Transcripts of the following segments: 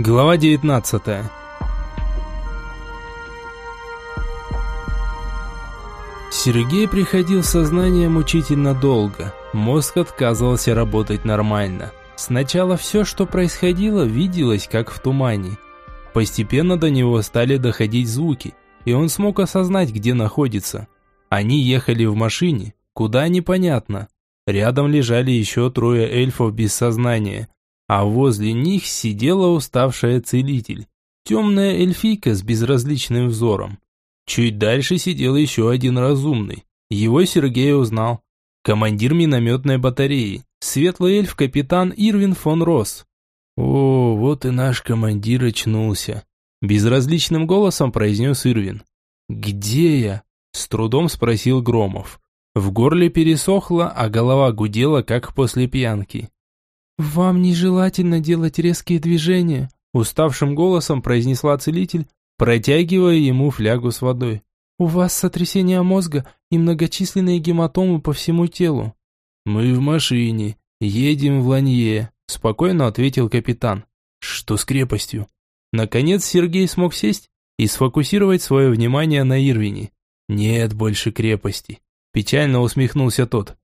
Глава 19 Сергей приходил в сознание мучительно долго. Мозг отказывался работать нормально. Сначала все, что происходило, виделось как в тумане. Постепенно до него стали доходить звуки, и он смог осознать, где находится. Они ехали в машине, куда непонятно. Рядом лежали еще трое эльфов без сознания а возле них сидела уставшая целитель, темная эльфийка с безразличным взором. Чуть дальше сидел еще один разумный. Его Сергей узнал. Командир минометной батареи, светлый эльф-капитан Ирвин фон Росс. «О, вот и наш командир очнулся», – безразличным голосом произнес Ирвин. «Где я?» – с трудом спросил Громов. В горле пересохло, а голова гудела, как после пьянки. «Вам нежелательно делать резкие движения», – уставшим голосом произнесла целитель, протягивая ему флягу с водой. «У вас сотрясение мозга и многочисленные гематомы по всему телу». «Мы в машине, едем в Ланье», – спокойно ответил капитан. «Что с крепостью?» Наконец Сергей смог сесть и сфокусировать свое внимание на Ирвине. «Нет больше крепости», – печально усмехнулся тот.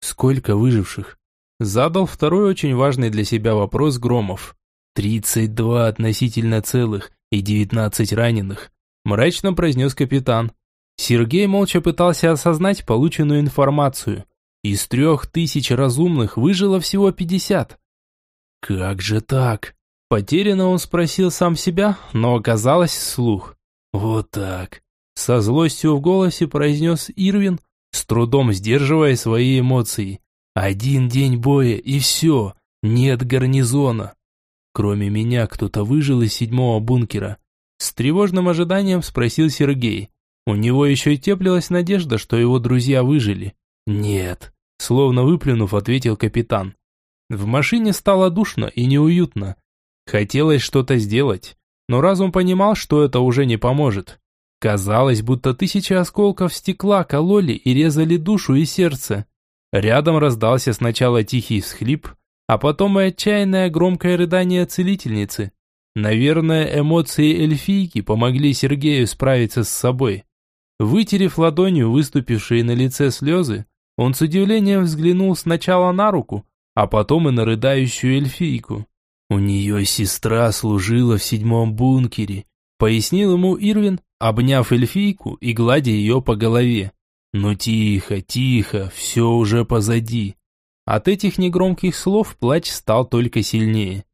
«Сколько выживших?» Задал второй очень важный для себя вопрос Громов. «Тридцать два относительно целых и девятнадцать раненых», мрачно произнес капитан. Сергей молча пытался осознать полученную информацию. Из трех тысяч разумных выжило всего пятьдесят. «Как же так?» Потерянно он спросил сам себя, но оказалось вслух. «Вот так!» Со злостью в голосе произнес Ирвин, с трудом сдерживая свои эмоции. Один день боя и все, нет гарнизона. Кроме меня кто-то выжил из седьмого бункера. С тревожным ожиданием спросил Сергей. У него еще и теплилась надежда, что его друзья выжили. Нет, словно выплюнув, ответил капитан. В машине стало душно и неуютно. Хотелось что-то сделать, но разум понимал, что это уже не поможет. Казалось, будто тысячи осколков стекла кололи и резали душу и сердце. Рядом раздался сначала тихий всхлип, а потом и отчаянное громкое рыдание целительницы. Наверное, эмоции эльфийки помогли Сергею справиться с собой. Вытерев ладонью выступившие на лице слезы, он с удивлением взглянул сначала на руку, а потом и на рыдающую эльфийку. «У нее сестра служила в седьмом бункере», пояснил ему Ирвин, обняв эльфийку и гладя ее по голове. «Ну тихо, тихо, все уже позади». От этих негромких слов плач стал только сильнее.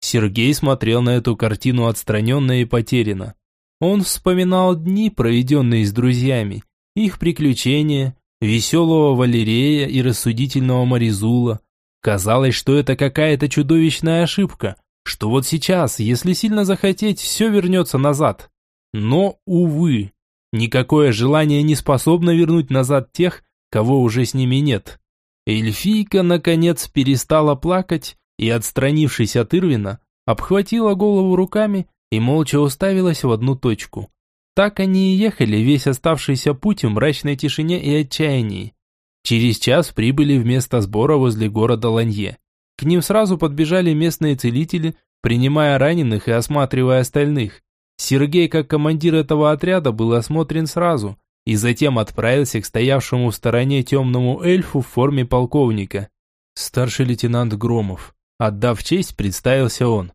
Сергей смотрел на эту картину отстраненно и потерянно. Он вспоминал дни, проведенные с друзьями, их приключения, веселого Валерея и рассудительного Маризула. Казалось, что это какая-то чудовищная ошибка, что вот сейчас, если сильно захотеть, все вернется назад. Но, увы, Никакое желание не способно вернуть назад тех, кого уже с ними нет. Эльфийка, наконец, перестала плакать и, отстранившись от Ирвина, обхватила голову руками и молча уставилась в одну точку. Так они и ехали весь оставшийся путь в мрачной тишине и отчаянии. Через час прибыли в место сбора возле города Ланье. К ним сразу подбежали местные целители, принимая раненых и осматривая остальных. Сергей, как командир этого отряда, был осмотрен сразу и затем отправился к стоявшему в стороне темному эльфу в форме полковника. Старший лейтенант Громов. Отдав честь, представился он.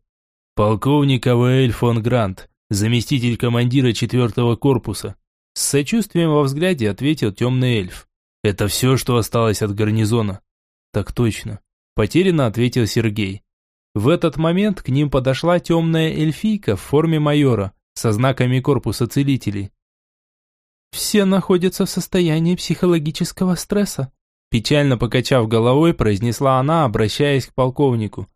Полковник АВЛ фон Грант, заместитель командира четвертого корпуса. С сочувствием во взгляде ответил темный эльф. Это все, что осталось от гарнизона. Так точно. Потерянно ответил Сергей. В этот момент к ним подошла темная эльфийка в форме майора со знаками корпуса целителей. «Все находятся в состоянии психологического стресса», печально покачав головой, произнесла она, обращаясь к полковнику.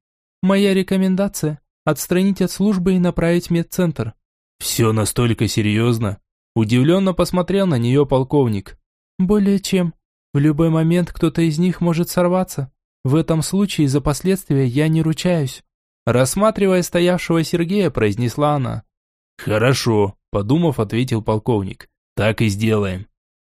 «Моя рекомендация – отстранить от службы и направить в медцентр». «Все настолько серьезно?» Удивленно посмотрел на нее полковник. «Более чем. В любой момент кто-то из них может сорваться. В этом случае за последствия я не ручаюсь. Рассматривая стоявшего Сергея, произнесла она. Хорошо, подумав, ответил полковник. Так и сделаем.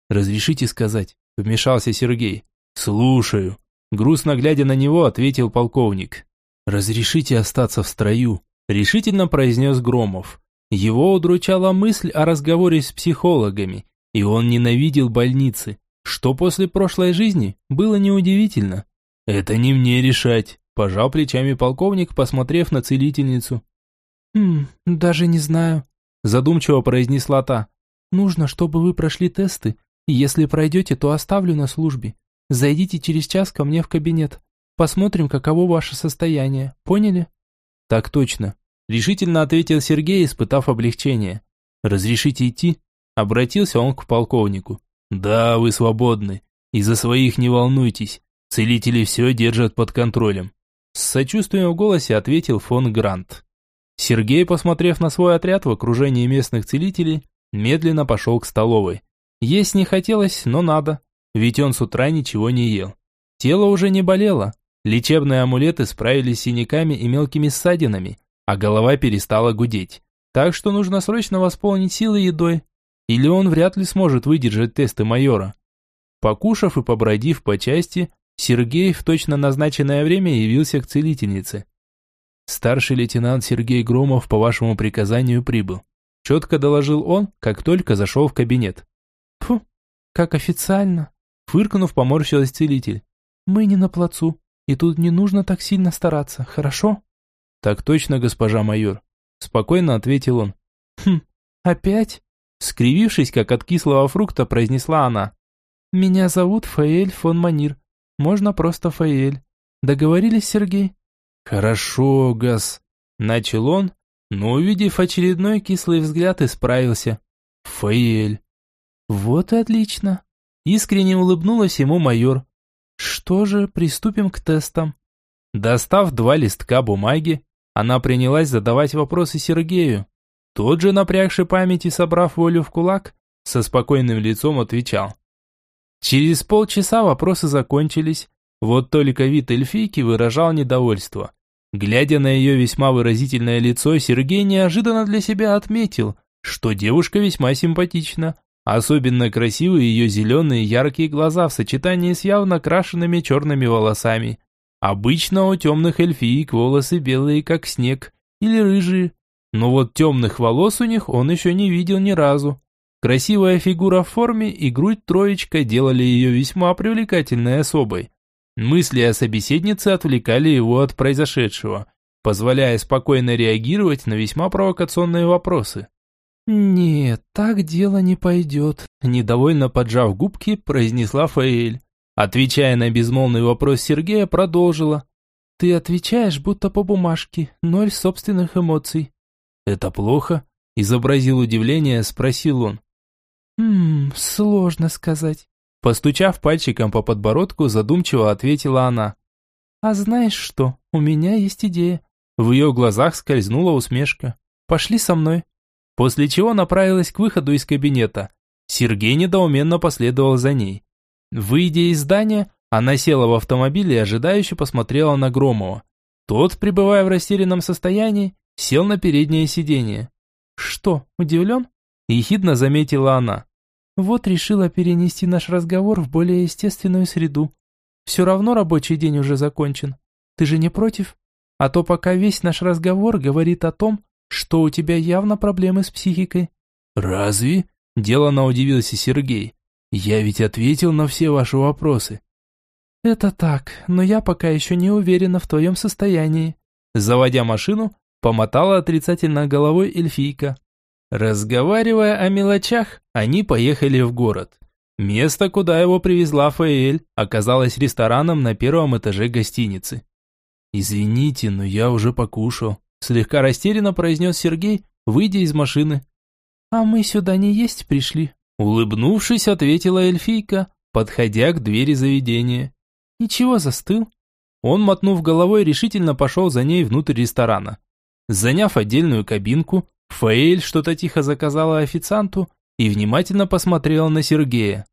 Разрешите сказать, вмешался Сергей. Слушаю. Грустно глядя на него, ответил полковник. Разрешите остаться в строю. решительно произнес Громов. Его удручала мысль о разговоре с психологами, и он ненавидел больницы, что после прошлой жизни было неудивительно. «Это не мне решать», – пожал плечами полковник, посмотрев на целительницу. «Хм, даже не знаю», – задумчиво произнесла та. «Нужно, чтобы вы прошли тесты, и если пройдете, то оставлю на службе. Зайдите через час ко мне в кабинет. Посмотрим, каково ваше состояние. Поняли?» «Так точно», – решительно ответил Сергей, испытав облегчение. «Разрешите идти?» – обратился он к полковнику. «Да, вы свободны. И за своих не волнуйтесь. Целители все держат под контролем». С сочувствием в голосе ответил фон Грант. Сергей, посмотрев на свой отряд в окружении местных целителей, медленно пошел к столовой. Есть не хотелось, но надо, ведь он с утра ничего не ел. Тело уже не болело, лечебные амулеты справились с синяками и мелкими ссадинами, а голова перестала гудеть. Так что нужно срочно восполнить силы едой, или он вряд ли сможет выдержать тесты майора. Покушав и побродив по части, Сергей в точно назначенное время явился к целительнице. «Старший лейтенант Сергей Громов по вашему приказанию прибыл», четко доложил он, как только зашел в кабинет. «Фу, как официально!» Фыркнув, поморщилась целитель. «Мы не на плацу, и тут не нужно так сильно стараться, хорошо?» «Так точно, госпожа майор», спокойно ответил он. «Хм, опять?» Скривившись, как от кислого фрукта, произнесла она. «Меня зовут Фаэль фон Манир. Можно просто Фаэль. Договорились, Сергей?» «Хорошо, Газ», — начал он, но, увидев очередной кислый взгляд, исправился. «Фаэль». «Вот и отлично», — искренне улыбнулась ему майор. «Что же, приступим к тестам». Достав два листка бумаги, она принялась задавать вопросы Сергею. Тот же, напрягший память и собрав волю в кулак, со спокойным лицом отвечал. Через полчаса вопросы закончились, вот только вид эльфийки выражал недовольство. Глядя на ее весьма выразительное лицо, Сергей неожиданно для себя отметил, что девушка весьма симпатична. Особенно красивы ее зеленые яркие глаза в сочетании с явно крашенными черными волосами. Обычно у темных эльфиек волосы белые, как снег, или рыжие, но вот темных волос у них он еще не видел ни разу. Красивая фигура в форме и грудь троечка делали ее весьма привлекательной особой. Мысли о собеседнице отвлекали его от произошедшего, позволяя спокойно реагировать на весьма провокационные вопросы. «Нет, так дело не пойдет», – недовольно поджав губки, произнесла Фаэль. Отвечая на безмолвный вопрос Сергея, продолжила. «Ты отвечаешь, будто по бумажке, ноль собственных эмоций. «Это плохо?» – изобразил удивление, спросил он. «Ммм, сложно сказать». Постучав пальчиком по подбородку, задумчиво ответила она. «А знаешь что, у меня есть идея». В ее глазах скользнула усмешка. «Пошли со мной». После чего направилась к выходу из кабинета. Сергей недоуменно последовал за ней. Выйдя из здания, она села в автомобиль и ожидающе посмотрела на Громова. Тот, пребывая в растерянном состоянии, сел на переднее сиденье. «Что, удивлен?» – ехидно заметила она. «Вот решила перенести наш разговор в более естественную среду. Все равно рабочий день уже закончен. Ты же не против? А то пока весь наш разговор говорит о том, что у тебя явно проблемы с психикой». «Разве?» – делано удивился Сергей. «Я ведь ответил на все ваши вопросы». «Это так, но я пока еще не уверена в твоем состоянии». Заводя машину, Помотала отрицательно головой эльфийка. Разговаривая о мелочах, они поехали в город. Место, куда его привезла Фаэль, оказалось рестораном на первом этаже гостиницы. «Извините, но я уже покушал», – слегка растерянно произнес Сергей, выйдя из машины. «А мы сюда не есть пришли», – улыбнувшись, ответила эльфийка, подходя к двери заведения. «Ничего, застыл». Он, мотнув головой, решительно пошел за ней внутрь ресторана. Заняв отдельную кабинку, Фаэль что-то тихо заказала официанту и внимательно посмотрела на Сергея.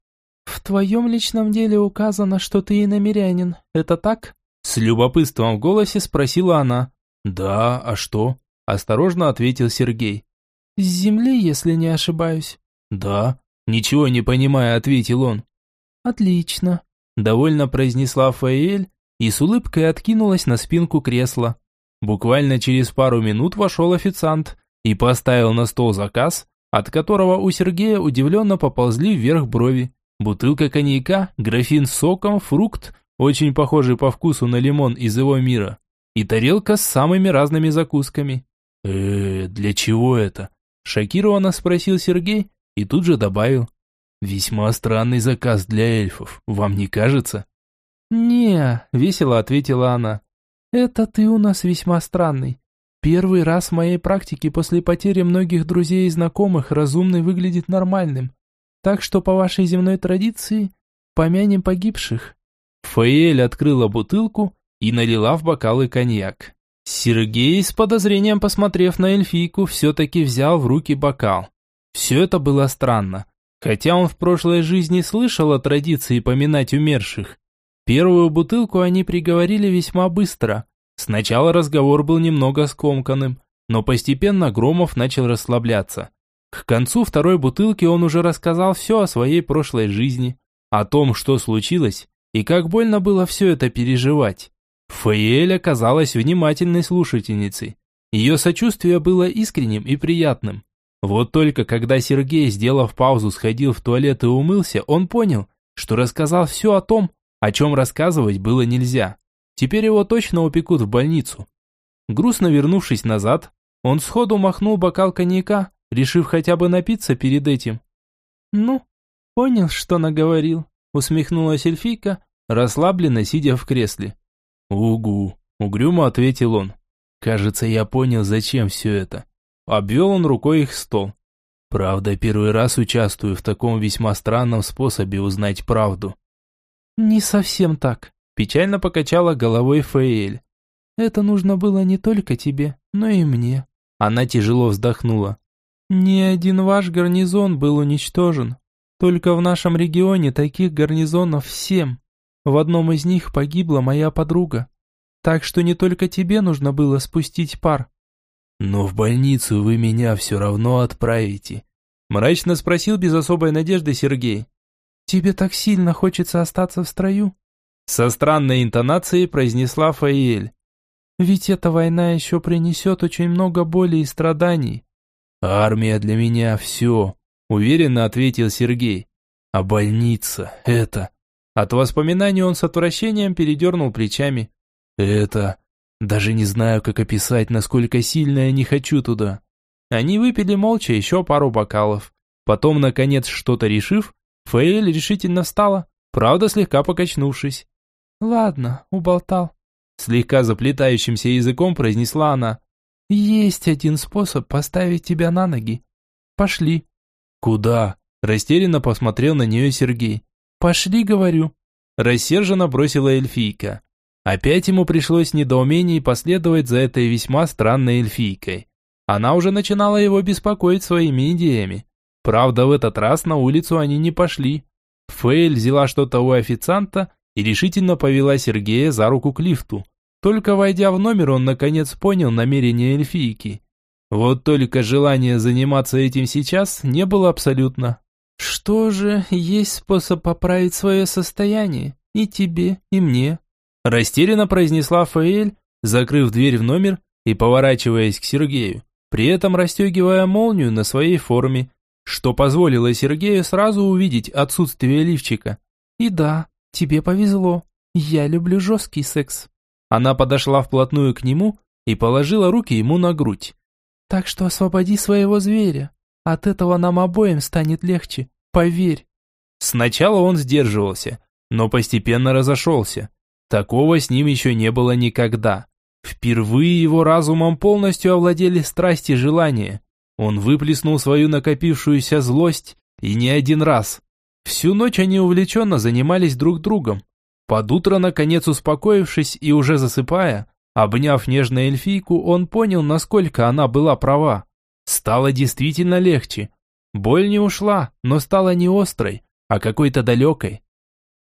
«В твоем личном деле указано, что ты иномерянин. Это так?» С любопытством в голосе спросила она. «Да, а что?» – осторожно ответил Сергей. «С земли, если не ошибаюсь». «Да». Ничего не понимая, ответил он. «Отлично», – довольно произнесла Фаэль и с улыбкой откинулась на спинку кресла. Буквально через пару минут вошел официант и поставил на стол заказ, от которого у Сергея удивленно поползли вверх брови. Бутылка коньяка, графин с соком, фрукт, очень похожий по вкусу на лимон из его мира, и тарелка с самыми разными закусками. э для чего это?» – шокированно спросил Сергей и тут же добавил. «Весьма странный заказ для эльфов, вам не кажется?» «Не», – весело ответила она. «Это ты у нас весьма странный. Первый раз в моей практике после потери многих друзей и знакомых разумный выглядит нормальным. Так что по вашей земной традиции помянем погибших». Фаэль открыла бутылку и налила в бокалы коньяк. Сергей, с подозрением посмотрев на эльфийку, все-таки взял в руки бокал. Все это было странно, хотя он в прошлой жизни слышал о традиции поминать умерших. Первую бутылку они приговорили весьма быстро. Сначала разговор был немного скомканным, но постепенно Громов начал расслабляться. К концу второй бутылки он уже рассказал все о своей прошлой жизни, о том, что случилось, и как больно было все это переживать. Фаэль оказалась внимательной слушательницей. Ее сочувствие было искренним и приятным. Вот только когда Сергей, сделав паузу, сходил в туалет и умылся, он понял, что рассказал все о том, о чем рассказывать было нельзя. Теперь его точно упекут в больницу. Грустно вернувшись назад, он сходу махнул бокал коньяка, решив хотя бы напиться перед этим. «Ну, понял, что наговорил», усмехнулась эльфийка, расслабленно сидя в кресле. «Угу», – угрюмо ответил он. «Кажется, я понял, зачем все это». Обвел он рукой их стол. «Правда, первый раз участвую в таком весьма странном способе узнать правду». «Не совсем так», – печально покачала головой Фаэль. «Это нужно было не только тебе, но и мне». Она тяжело вздохнула. «Ни один ваш гарнизон был уничтожен. Только в нашем регионе таких гарнизонов семь. В одном из них погибла моя подруга. Так что не только тебе нужно было спустить пар. Но в больницу вы меня все равно отправите. Мрачно спросил без особой надежды Сергей. Тебе так сильно хочется остаться в строю? Со странной интонацией произнесла Фаэль. Ведь эта война еще принесет очень много боли и страданий. Армия для меня все, уверенно ответил Сергей. А больница – это... От воспоминаний он с отвращением передернул плечами. «Это... Даже не знаю, как описать, насколько сильно я не хочу туда». Они выпили молча еще пару бокалов. Потом, наконец, что-то решив, Фаэль решительно встала, правда, слегка покачнувшись. «Ладно, уболтал», — слегка заплетающимся языком произнесла она. «Есть один способ поставить тебя на ноги. Пошли». «Куда?» – растерянно посмотрел на нее Сергей. «Пошли, говорю». Рассерженно бросила эльфийка. Опять ему пришлось недоумение последовать за этой весьма странной эльфийкой. Она уже начинала его беспокоить своими идеями. Правда, в этот раз на улицу они не пошли. Фейль взяла что-то у официанта и решительно повела Сергея за руку к лифту. Только войдя в номер, он наконец понял намерение эльфийки. Вот только желания заниматься этим сейчас не было абсолютно. Что же, есть способ поправить свое состояние, и тебе, и мне. Растерянно произнесла Фаэль, закрыв дверь в номер и поворачиваясь к Сергею, при этом расстегивая молнию на своей форме, что позволило Сергею сразу увидеть отсутствие лифчика. И да, тебе повезло, я люблю жесткий секс. Она подошла вплотную к нему и положила руки ему на грудь. Так что освободи своего зверя, от этого нам обоим станет легче, поверь. Сначала он сдерживался, но постепенно разошелся. Такого с ним еще не было никогда. Впервые его разумом полностью овладели страсти и желания. Он выплеснул свою накопившуюся злость, и не один раз. Всю ночь они увлеченно занимались друг другом. Под утро, наконец успокоившись и уже засыпая, обняв нежную эльфийку, он понял, насколько она была права. Стало действительно легче. Боль не ушла, но стала не острой, а какой-то далекой.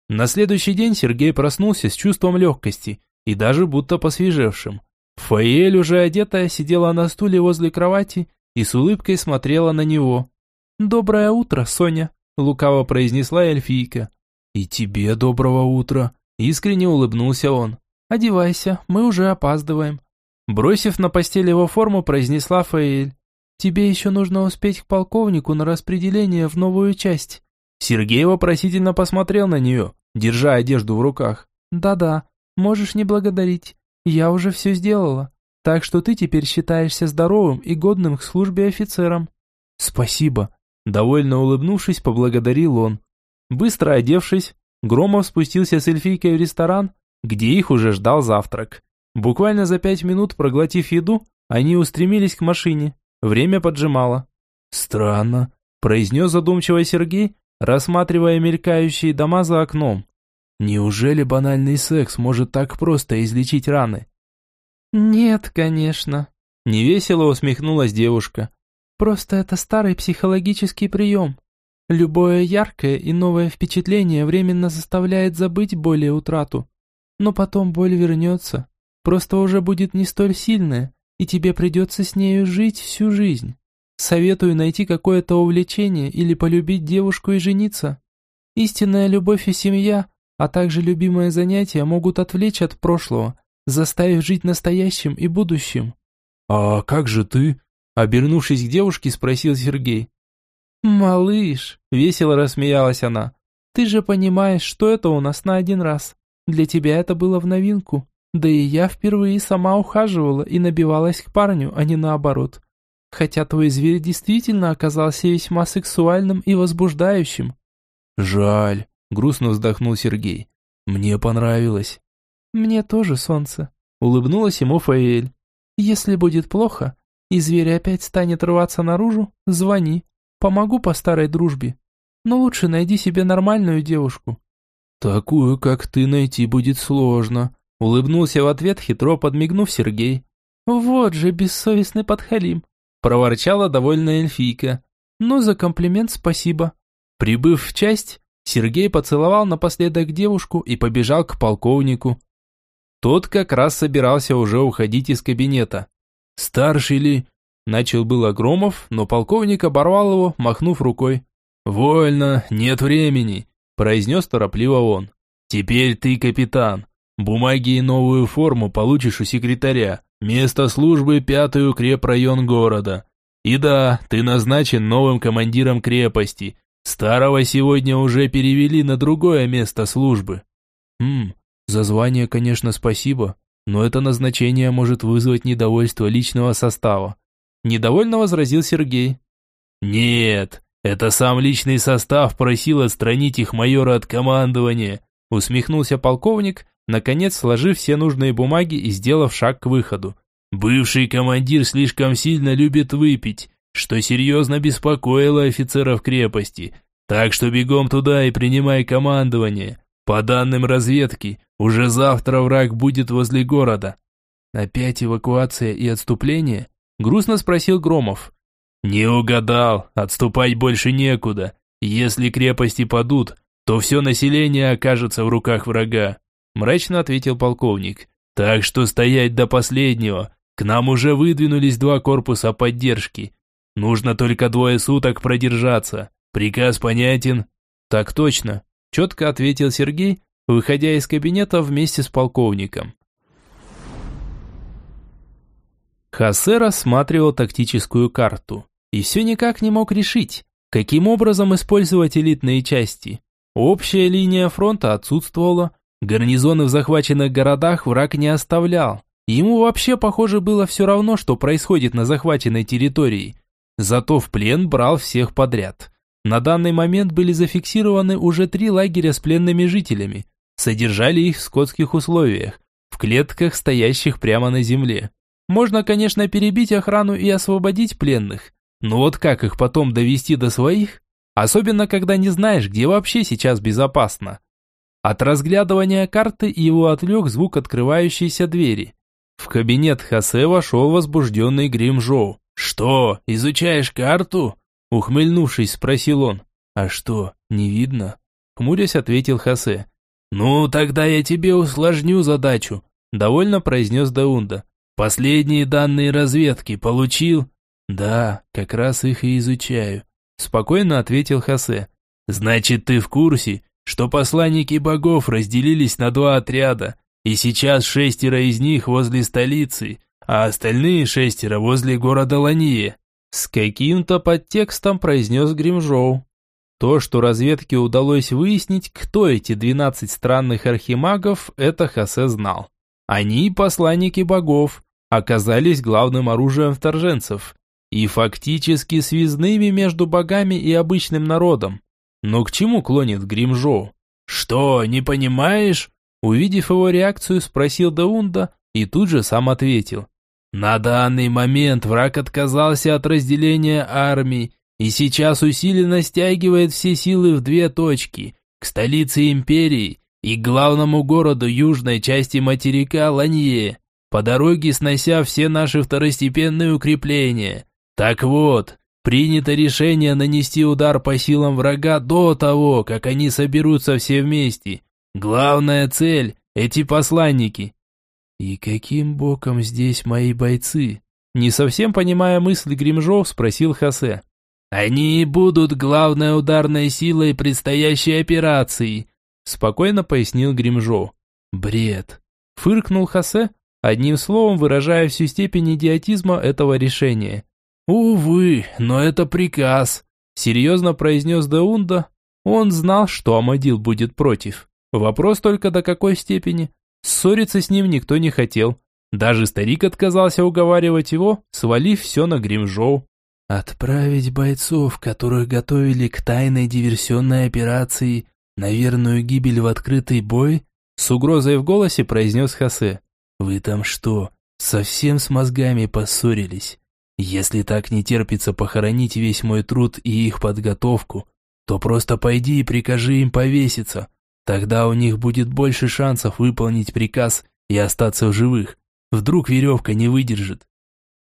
На следующий день Сергей проснулся с чувством легкости и даже будто посвежевшим. Фаэль, уже одетая, сидела на стуле возле кровати и с улыбкой смотрела на него. «Доброе утро, Соня», — лукаво произнесла эльфийка. «И тебе доброго утра», — искренне улыбнулся он. «Одевайся, мы уже опаздываем». Бросив на постель его форму, произнесла Фаэль. «Тебе еще нужно успеть к полковнику на распределение в новую часть». Сергей вопросительно посмотрел на нее, держа одежду в руках. «Да-да, можешь не благодарить. Я уже все сделала. Так что ты теперь считаешься здоровым и годным к службе офицером». «Спасибо», – довольно улыбнувшись, поблагодарил он. Быстро одевшись, Громов спустился с эльфийкой в ресторан, где их уже ждал завтрак. Буквально за пять минут, проглотив еду, они устремились к машине. Время поджимало. «Странно», – произнес задумчиво Сергей, рассматривая мелькающие дома за окном. «Неужели банальный секс может так просто излечить раны?» «Нет, конечно», – невесело усмехнулась девушка. «Просто это старый психологический прием. Любое яркое и новое впечатление временно заставляет забыть боль и утрату. Но потом боль вернется, просто уже будет не столь сильная, и тебе придется с нею жить всю жизнь. Советую найти какое-то увлечение или полюбить девушку и жениться. Истинная любовь и семья, а также любимое занятие могут отвлечь от прошлого, заставив жить настоящим и будущим. «А как же ты?» Обернувшись к девушке, спросил Сергей. «Малыш», — весело рассмеялась она, — «ты же понимаешь, что это у нас на один раз. Для тебя это было в новинку. Да и я впервые сама ухаживала и набивалась к парню, а не наоборот. Хотя твой зверь действительно оказался весьма сексуальным и возбуждающим. Жаль, грустно вздохнул Сергей. Мне понравилось. Мне тоже, солнце, улыбнулась ему Фаэль. Если будет плохо, и зверь опять станет рваться наружу, звони. Помогу по старой дружбе. Но лучше найди себе нормальную девушку. Такую, как ты, найти будет сложно, Улыбнулся в ответ, хитро подмигнув Сергей. «Вот же бессовестный подхалим!» Проворчала довольная эльфийка. «Ну, за комплимент спасибо». Прибыв в часть, Сергей поцеловал напоследок девушку и побежал к полковнику. Тот как раз собирался уже уходить из кабинета. «Старший ли?» Начал было Громов, но полковник оборвал его, махнув рукой. «Вольно, нет времени», – произнес торопливо он. «Теперь ты капитан. Бумаги и новую форму получишь у секретаря. Место службы – пятый укрепрайон города. И да, ты назначен новым командиром крепости. Старого сегодня уже перевели на другое место службы. Хм, за звание, конечно, спасибо, но это назначение может вызвать недовольство личного состава. Недовольно возразил Сергей. Нет, это сам личный состав просил отстранить их майора от командования, усмехнулся полковник, наконец сложив все нужные бумаги и сделав шаг к выходу. «Бывший командир слишком сильно любит выпить, что серьезно беспокоило офицеров крепости, так что бегом туда и принимай командование. По данным разведки, уже завтра враг будет возле города». «Опять эвакуация и отступление?» – грустно спросил Громов. «Не угадал, отступать больше некуда. Если крепости падут, то все население окажется в руках врага мрачно ответил полковник. Так что стоять до последнего. К нам уже выдвинулись два корпуса поддержки. Нужно только двое суток продержаться. Приказ понятен? Так точно, четко ответил Сергей, выходя из кабинета вместе с полковником. Хосе рассматривал тактическую карту и все никак не мог решить, каким образом использовать элитные части. Общая линия фронта отсутствовала, Гарнизоны в захваченных городах враг не оставлял. Ему вообще, похоже, было все равно, что происходит на захваченной территории. Зато в плен брал всех подряд. На данный момент были зафиксированы уже три лагеря с пленными жителями. Содержали их в скотских условиях, в клетках, стоящих прямо на земле. Можно, конечно, перебить охрану и освободить пленных, но вот как их потом довести до своих? Особенно, когда не знаешь, где вообще сейчас безопасно. От разглядывания карты его отвлек звук открывающейся двери. В кабинет Хосе вошел возбужденный Гримжоу. «Что, изучаешь карту?» Ухмыльнувшись, спросил он. «А что, не видно?» Хмурясь, ответил Хосе. «Ну, тогда я тебе усложню задачу», довольно произнес Даунда. «Последние данные разведки получил?» «Да, как раз их и изучаю», спокойно ответил Хосе. «Значит, ты в курсе, что посланники богов разделились на два отряда, и сейчас шестеро из них возле столицы, а остальные шестеро возле города Ланье. С каким-то подтекстом произнес Гримжоу. То, что разведке удалось выяснить, кто эти 12 странных архимагов, это Хосе знал. Они, посланники богов, оказались главным оружием вторженцев и фактически связными между богами и обычным народом. Но к чему клонит Гримжоу? «Что, не понимаешь?» Увидев его реакцию, спросил Даунда и тут же сам ответил. «На данный момент враг отказался от разделения армий и сейчас усиленно стягивает все силы в две точки, к столице империи и к главному городу южной части материка Ланье, по дороге снося все наши второстепенные укрепления. Так вот, принято решение нанести удар по силам врага до того, как они соберутся все вместе. Главная цель – эти посланники. «И каким боком здесь мои бойцы?» Не совсем понимая мысли Гримжов, спросил Хосе. «Они будут главной ударной силой предстоящей операции», спокойно пояснил Гримжов. «Бред!» Фыркнул Хосе, одним словом выражая всю степень идиотизма этого решения. «Увы, но это приказ», серьезно произнес Даунда. Он знал, что Амадил будет против. Вопрос только до какой степени. Ссориться с ним никто не хотел. Даже старик отказался уговаривать его, свалив все на Гримжоу. Отправить бойцов, которых готовили к тайной диверсионной операции, на верную гибель в открытый бой? С угрозой в голосе произнес Хосе. Вы там что, совсем с мозгами поссорились? Если так не терпится похоронить весь мой труд и их подготовку, то просто пойди и прикажи им повеситься. Тогда у них будет больше шансов выполнить приказ и остаться в живых. Вдруг веревка не выдержит.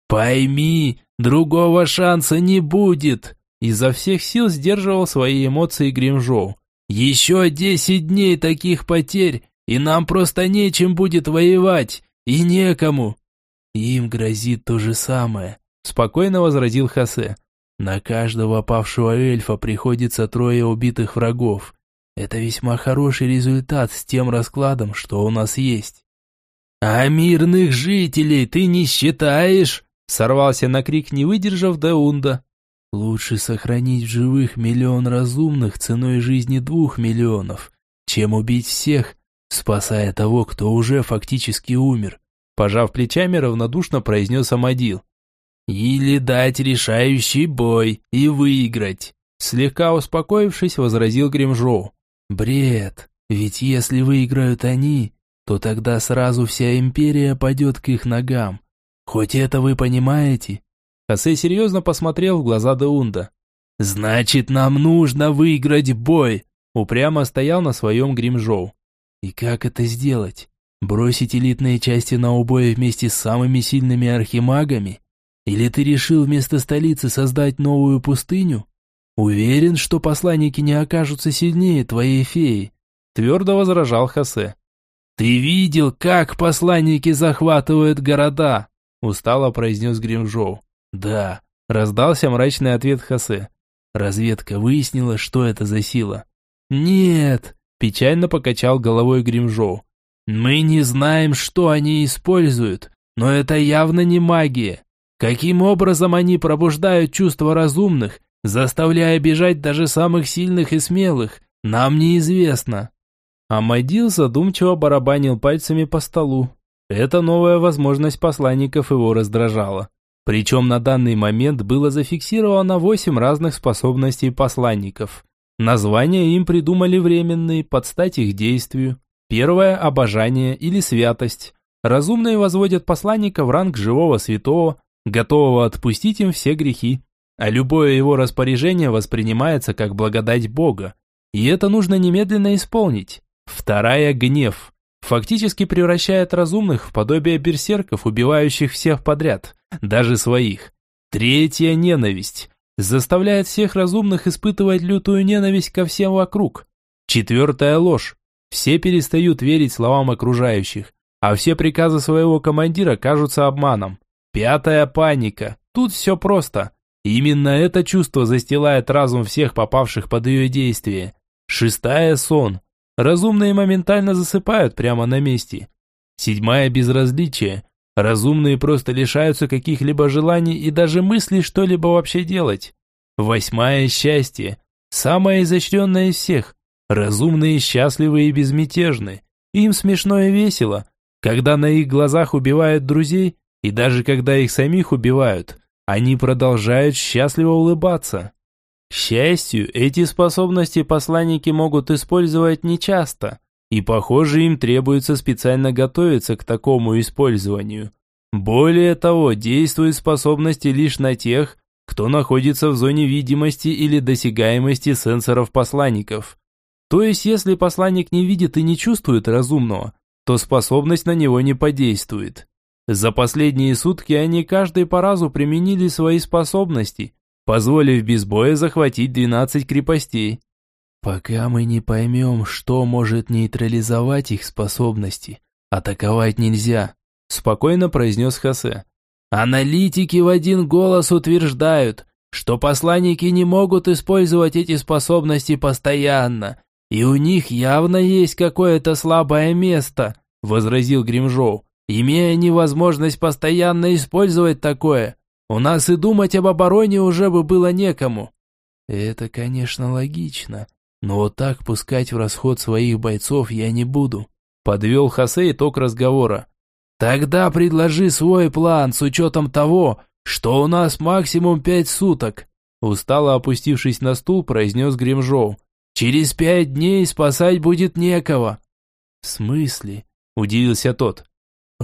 «Пойми, другого шанса не будет!» Изо всех сил сдерживал свои эмоции Гримжоу. «Еще десять дней таких потерь, и нам просто нечем будет воевать, и некому!» «Им грозит то же самое», – спокойно возразил Хосе. «На каждого павшего эльфа приходится трое убитых врагов. Это весьма хороший результат с тем раскладом, что у нас есть». «А мирных жителей ты не считаешь?» Сорвался на крик, не выдержав Деунда. Лучше сохранить в живых миллион разумных ценой жизни двух миллионов, чем убить всех, спасая того, кто уже фактически умер. Пожав плечами, равнодушно произнес Амадил. «Или дать решающий бой и выиграть», слегка успокоившись, возразил Гримжоу. «Бред, ведь если выиграют они, то тогда сразу вся империя пойдет к их ногам. Хоть это вы понимаете?» Хосе серьезно посмотрел в глаза Деунда. «Значит, нам нужно выиграть бой!» Упрямо стоял на своем Гримжоу. «И как это сделать? Бросить элитные части на убой вместе с самыми сильными архимагами? Или ты решил вместо столицы создать новую пустыню? Уверен, что посланники не окажутся сильнее твоей феи?» Твердо возражал Хосе. «Ты видел, как посланники захватывают города?» Устало произнес Гримжоу. «Да», – раздался мрачный ответ Хосе. «Разведка выяснила, что это за сила?» «Нет», – печально покачал головой Гримжоу. «Мы не знаем, что они используют, но это явно не магия. Каким образом они пробуждают чувства разумных, заставляя бежать даже самых сильных и смелых, нам неизвестно». Амадил задумчиво барабанил пальцами по столу, эта новая возможность посланников его раздражала. Причем на данный момент было зафиксировано восемь разных способностей посланников. Названия им придумали временные, под стать их действию. Первое – обожание или святость. Разумные возводят посланника в ранг живого святого, готового отпустить им все грехи. А любое его распоряжение воспринимается как благодать Бога. И это нужно немедленно исполнить. Вторая – гнев фактически превращает разумных в подобие берсерков, убивающих всех подряд, даже своих. Третья ненависть заставляет всех разумных испытывать лютую ненависть ко всем вокруг. Четвертая ложь. Все перестают верить словам окружающих, а все приказы своего командира кажутся обманом. Пятая паника. Тут все просто. Именно это чувство застилает разум всех попавших под ее действие. Шестая сон. Разумные моментально засыпают прямо на месте. Седьмая безразличие. Разумные просто лишаются каких-либо желаний и даже мыслей что-либо вообще делать. Восьмое счастье. Самое изощренное из всех. Разумные, счастливы и безмятежны. Им смешно и весело. Когда на их глазах убивают друзей, и даже когда их самих убивают, они продолжают счастливо улыбаться. К счастью, эти способности посланники могут использовать нечасто, и, похоже, им требуется специально готовиться к такому использованию. Более того, действуют способности лишь на тех, кто находится в зоне видимости или досягаемости сенсоров посланников. То есть, если посланник не видит и не чувствует разумного, то способность на него не подействует. За последние сутки они каждый по разу применили свои способности, позволив без боя захватить 12 крепостей. Пока мы не поймем, что может нейтрализовать их способности, атаковать нельзя, спокойно произнес Хосе. Аналитики в один голос утверждают, что посланники не могут использовать эти способности постоянно, и у них явно есть какое-то слабое место, возразил Гримжоу. Имея невозможность постоянно использовать такое, у нас и думать об обороне уже бы было некому. Это, конечно, логично, но вот так пускать в расход своих бойцов я не буду. Подвел Хосе итог разговора. Тогда предложи свой план с учетом того, что у нас максимум пять суток. Устало опустившись на стул, произнес Гримжоу. Через пять дней спасать будет некого. В смысле? Удивился тот.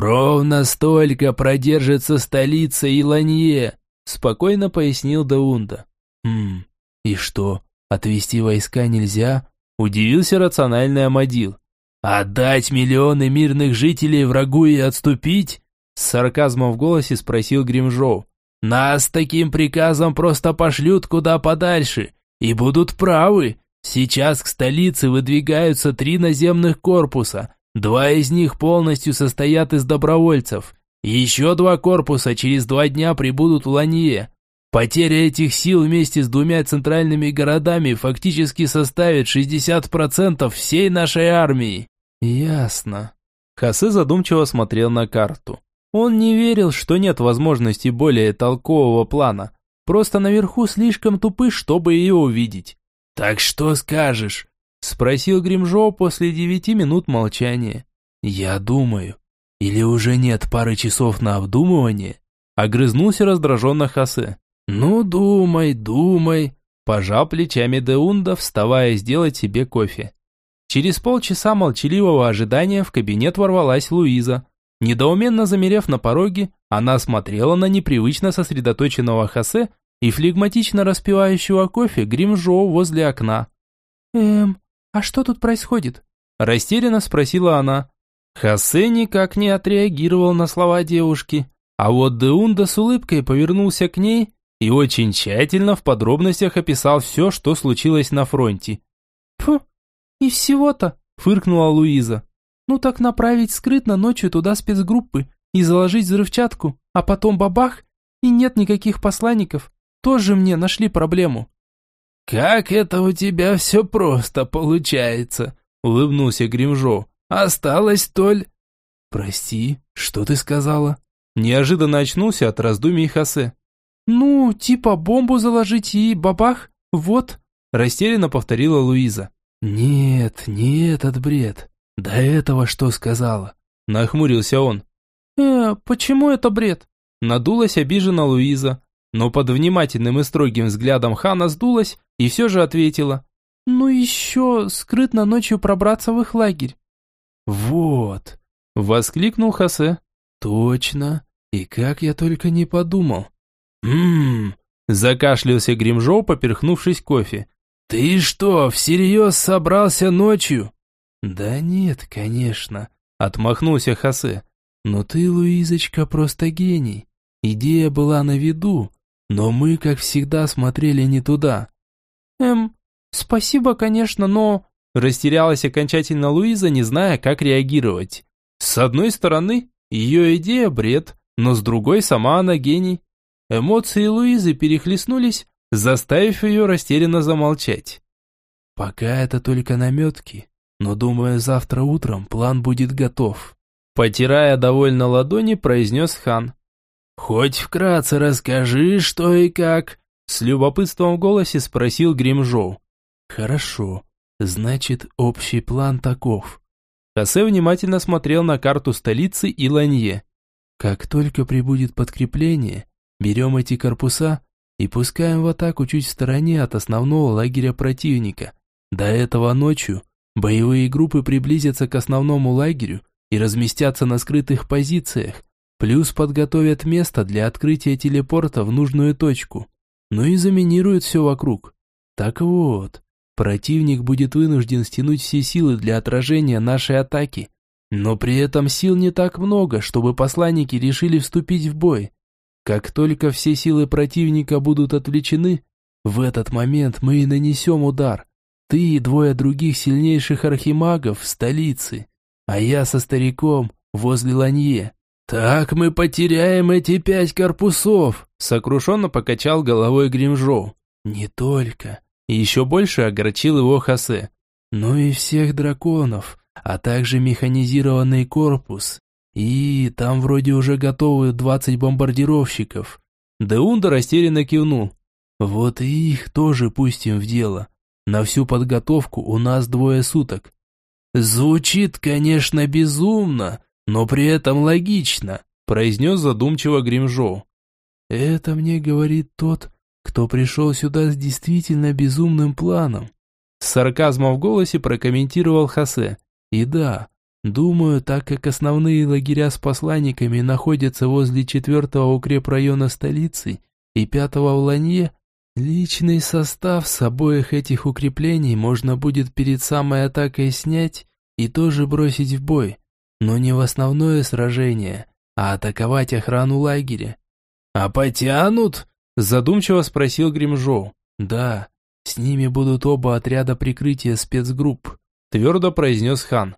Ровно столько продержится столица Иланье, спокойно пояснил Даунда. Хм, и что, Отвести войска нельзя? Удивился рациональный Амадил. «Отдать миллионы мирных жителей врагу и отступить?» С сарказмом в голосе спросил Гримжоу. «Нас таким приказом просто пошлют куда подальше. И будут правы. Сейчас к столице выдвигаются три наземных корпуса. Два из них полностью состоят из добровольцев. Еще два корпуса через два дня прибудут в Ланье. Потеря этих сил вместе с двумя центральными городами фактически составит 60% всей нашей армии. Ясно. Хосе задумчиво смотрел на карту. Он не верил, что нет возможности более толкового плана. Просто наверху слишком тупы, чтобы ее увидеть. «Так что скажешь?» Спросил Гримжо после девяти минут молчания. «Я думаю. Или уже нет пары часов на обдумывание?» Огрызнулся раздраженно Хосе. «Ну, думай, думай», – пожал плечами Деунда, вставая сделать себе кофе. Через полчаса молчаливого ожидания в кабинет ворвалась Луиза. Недоуменно замерев на пороге, она смотрела на непривычно сосредоточенного Хосе и флегматично распивающего кофе Гримжоу возле окна. «Эм, а что тут происходит?» Растерянно спросила она. Хосе никак не отреагировал на слова девушки, а вот Деунда с улыбкой повернулся к ней и очень тщательно в подробностях описал все, что случилось на фронте. «Фу, и всего-то», – фыркнула Луиза. «Ну так направить скрытно ночью туда спецгруппы и заложить взрывчатку, а потом бабах, и нет никаких посланников. Тоже мне нашли проблему». «Как это у тебя все просто получается», – улыбнулся Гримжо. «Осталось толь...» «Прости, что ты сказала?» Неожиданно очнулся от раздумий Хосе. «Ну, типа бомбу заложить и бабах, вот», – растерянно повторила Луиза. «Нет, не этот бред. До этого что сказала?» – нахмурился он. «Э, почему это бред?» Надулась обижена Луиза, но под внимательным и строгим взглядом Хана сдулась и все же ответила. «Ну еще скрытно ночью пробраться в их лагерь». «Вот!» – воскликнул Хосе. «Точно! И как я только не подумал!» «Ммм...» – закашлялся Гримжоу, поперхнувшись кофе. «Ты что, всерьез собрался ночью?» «Да нет, конечно», – отмахнулся Хосе. «Но ты, Луизочка, просто гений. Идея была на виду, но мы, как всегда, смотрели не туда». «Эм, спасибо, конечно, но...» Растерялась окончательно Луиза, не зная, как реагировать. С одной стороны, ее идея – бред, но с другой, сама она гений. Эмоции Луизы перехлестнулись, заставив ее растерянно замолчать. «Пока это только наметки, но, думаю, завтра утром план будет готов». Потирая довольно ладони, произнес хан. «Хоть вкратце расскажи, что и как», с любопытством в голосе спросил Гримжоу. «Хорошо. Значит, общий план таков». Хосе внимательно смотрел на карту столицы и Ланье. «Как только прибудет подкрепление, берем эти корпуса и пускаем в атаку чуть в стороне от основного лагеря противника. До этого ночью боевые группы приблизятся к основному лагерю и разместятся на скрытых позициях, плюс подготовят место для открытия телепорта в нужную точку, ну и заминируют все вокруг. Так вот, противник будет вынужден стянуть все силы для отражения нашей атаки, но при этом сил не так много, чтобы посланники решили вступить в бой. Как только все силы противника будут отвлечены, в этот момент мы и нанесем удар. Ты и двое других сильнейших архимагов в столице, а я со стариком возле Ланье. Так мы потеряем эти пять корпусов, сокрушенно покачал головой Гримжоу. Не только. еще больше огорчил его Хосе. Но и всех драконов, а также механизированный корпус и там вроде уже готовы 20 бомбардировщиков. Деунда растерянно кивнул. Вот и их тоже пустим в дело. На всю подготовку у нас двое суток. Звучит, конечно, безумно, но при этом логично, произнес задумчиво Гримжоу. Это мне говорит тот, кто пришел сюда с действительно безумным планом. С сарказмом в голосе прокомментировал Хосе. И да, Думаю, так как основные лагеря с посланниками находятся возле четвертого укрепрайона столицы и пятого в Ланье, личный состав с обоих этих укреплений можно будет перед самой атакой снять и тоже бросить в бой, но не в основное сражение, а атаковать охрану лагеря. «А потянут?» – задумчиво спросил Гримжоу. «Да, с ними будут оба отряда прикрытия спецгрупп», – твердо произнес хан.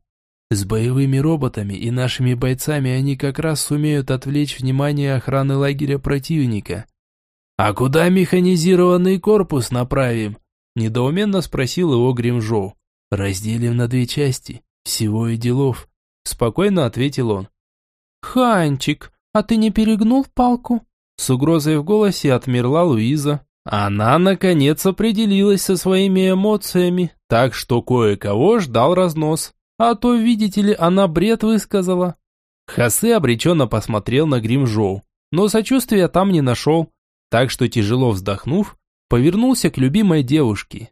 С боевыми роботами и нашими бойцами они как раз сумеют отвлечь внимание охраны лагеря противника. «А куда механизированный корпус направим?» – недоуменно спросил его Гримжоу. «Разделим на две части, всего и делов», – спокойно ответил он. «Ханчик, а ты не перегнул палку?» С угрозой в голосе отмерла Луиза. Она, наконец, определилась со своими эмоциями, так что кое-кого ждал разнос. А то, видите ли, она бред высказала. Хосе обреченно посмотрел на Гримжоу, но сочувствия там не нашел, так что, тяжело вздохнув, повернулся к любимой девушке,